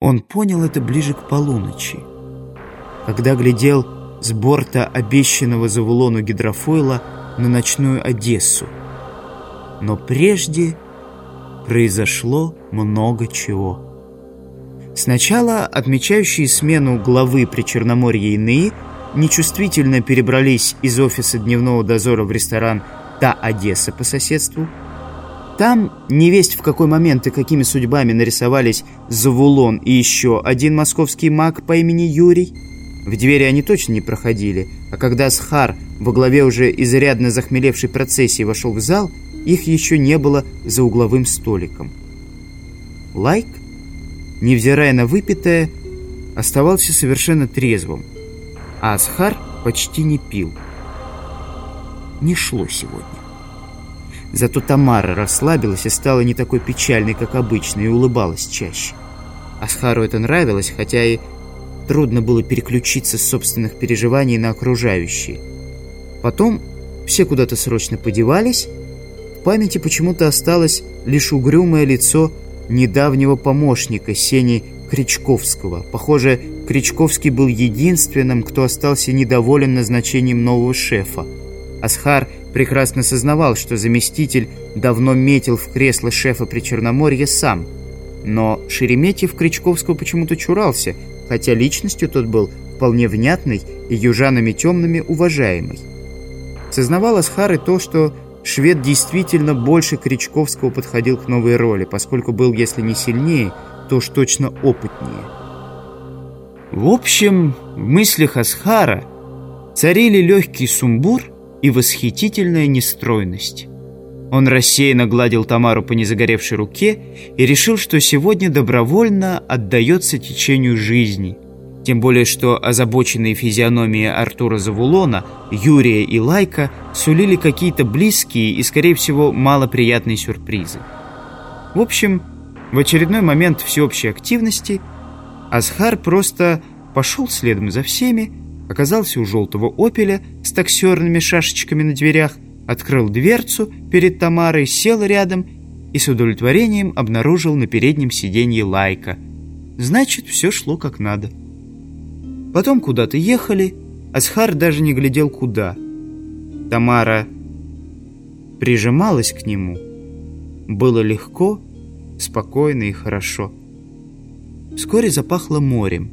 Он понял это ближе к полуночи, когда глядел с борта обещанного Завулону гидрофойла на ночную Одессу. Но прежде произошло много чего. Сначала отмечающие смену главы при Черноморье иные нечувствительно перебрались из офиса дневного дозора в ресторан «Та Одесса» по соседству. Там, невесть в какой момент и какими судьбами нарисовались Завулон и еще один московский маг по имени Юрий. В двери они точно не проходили, а когда Схар во главе уже изрядно захмелевшей процессии вошел в зал, их еще не было за угловым столиком. Лайк, невзирая на выпитое, оставался совершенно трезвым, а Асхар почти не пил. Не шло сегодня. Зато Тамара расслабилась и стала не такой печальной, как обычно, и улыбалась чаще. Асхару это нравилось, хотя и трудно было переключиться с собственных переживаний на окружающие. Потом все куда-то срочно подевались, в памяти почему-то осталось лишь угрюмое лицо недавнего помощника Сени Кричковского. Похоже, Кричковский был единственным, кто остался недоволен назначением нового шефа. Асхар прекрасно сознавал, что заместитель давно метил в кресло шефа при Черноморье сам. Но Шереметьев Кричковского почему-то чурался, хотя личностью тот был вполне внятный и южанами темными уважаемый. Сознавал Асхар и то, что швед действительно больше Кричковского подходил к новой роли, поскольку был, если не сильнее, то уж точно опытнее. В общем, в мыслях Асхара царили легкий сумбур и восхитительная нестройность. Он рассеянно гладил Тамару по незагоревшей руке и решил, что сегодня добровольно отдается течению жизни – тем более, что озабоченные физиономии Артура Завулона, Юрия и Лайка сулили какие-то близкие и, скорее всего, малоприятные сюрпризы. В общем, в очередной момент всеобщей активности Асхар просто пошел следом за всеми, оказался у желтого «Опеля» с таксерными шашечками на дверях, открыл дверцу перед Тамарой, сел рядом и с удовлетворением обнаружил на переднем сиденье Лайка. Значит, все шло как надо. Потом куда-то ехали, Асхар даже не глядел куда. Тамара прижималась к нему. Было легко, спокойно и хорошо. Вскоре запахло морем.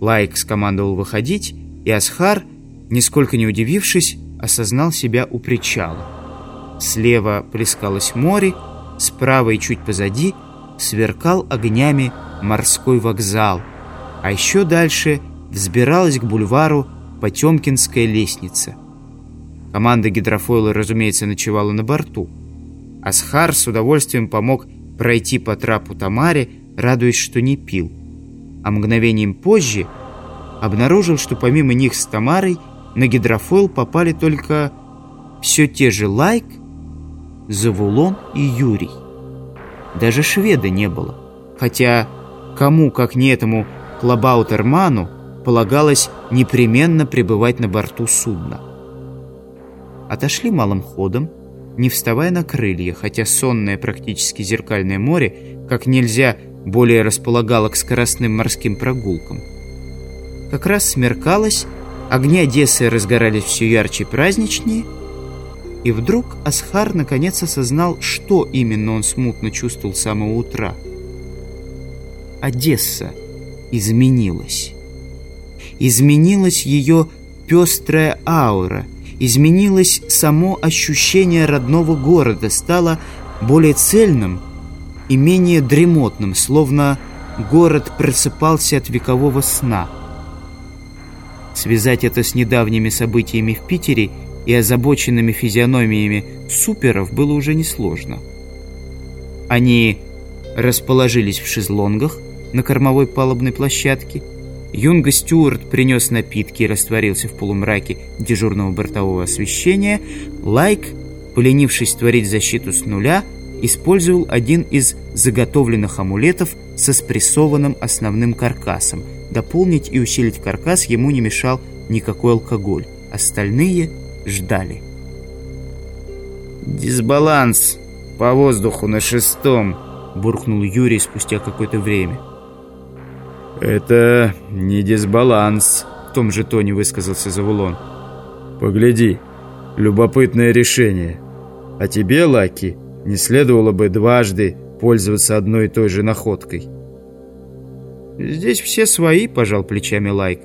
Лайк скомандовал выходить, и Асхар, нисколько не удивившись, осознал себя у причала. Слева плескалось море, справа и чуть позади сверкал огнями морской вокзал, а еще дальше взбиралась к бульвару Потемкинская лестница. Команда гидрофойла, разумеется, ночевала на борту. Асхар с удовольствием помог пройти по трапу Тамаре, радуясь, что не пил. А мгновением позже обнаружил, что помимо них с Тамарой на гидрофойл попали только все те же Лайк, Завулон и Юрий. Даже шведа не было. Хотя кому, как не этому Клабаутерману, полагалось непременно пребывать на борту судна. Отошли малым ходом, не вставая на крылья, хотя сонное практически зеркальное море как нельзя более располагало к скоростным морским прогулкам. Как раз смеркалось, огни Одессы разгорались все ярче и праздничнее, и вдруг Асхар наконец осознал, что именно он смутно чувствовал с самого утра. Одесса изменилась изменилась ее пестрая аура, изменилось само ощущение родного города, стало более цельным и менее дремотным, словно город просыпался от векового сна. Связать это с недавними событиями в Питере и озабоченными физиономиями суперов было уже несложно. Они расположились в шезлонгах на кормовой палубной площадке, Юнга Стюарт принес напитки и растворился в полумраке дежурного бортового освещения. Лайк, поленившись творить защиту с нуля, использовал один из заготовленных амулетов со спрессованным основным каркасом. Дополнить и усилить каркас ему не мешал никакой алкоголь. Остальные ждали. «Дисбаланс по воздуху на шестом», — буркнул Юрий спустя какое-то время. «Это не дисбаланс», — в том же тоне высказался Завулон. «Погляди, любопытное решение. А тебе, Лаки, не следовало бы дважды пользоваться одной и той же находкой». «Здесь все свои», — пожал плечами Лайк.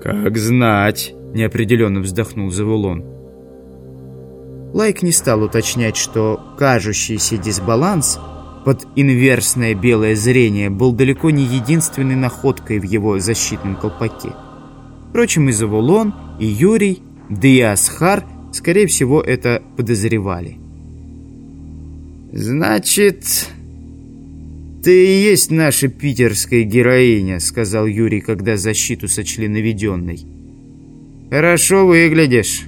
«Как знать», — неопределенно вздохнул Завулон. Лайк не стал уточнять, что кажущийся дисбаланс под инверсное белое зрение был далеко не единственной находкой в его защитном колпаке. Впрочем, и Завулон, и Юрий, да и Асхар, скорее всего, это подозревали. «Значит, ты и есть наша питерская героиня», — сказал Юрий, когда защиту сочли наведенной. «Хорошо выглядишь».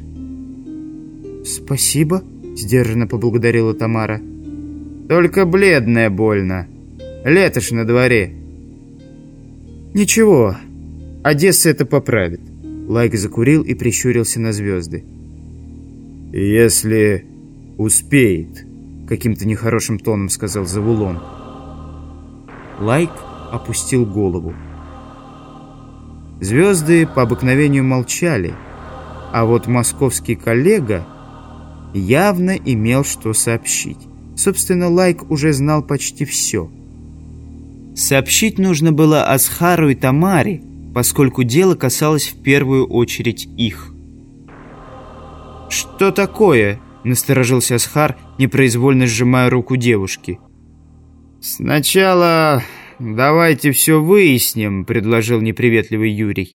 «Спасибо», — сдержанно поблагодарила Тамара. «Только бледная больно. Лето ж на дворе». «Ничего, Одесса это поправит». Лайк закурил и прищурился на звезды. «Если успеет», — каким-то нехорошим тоном сказал Завулон. Лайк опустил голову. Звезды по обыкновению молчали, а вот московский коллега явно имел что сообщить. Собственно, Лайк уже знал почти все. Сообщить нужно было Асхару и Тамаре, поскольку дело касалось в первую очередь их. «Что такое?» – насторожился Асхар, непроизвольно сжимая руку девушки. «Сначала давайте все выясним», – предложил неприветливый Юрий.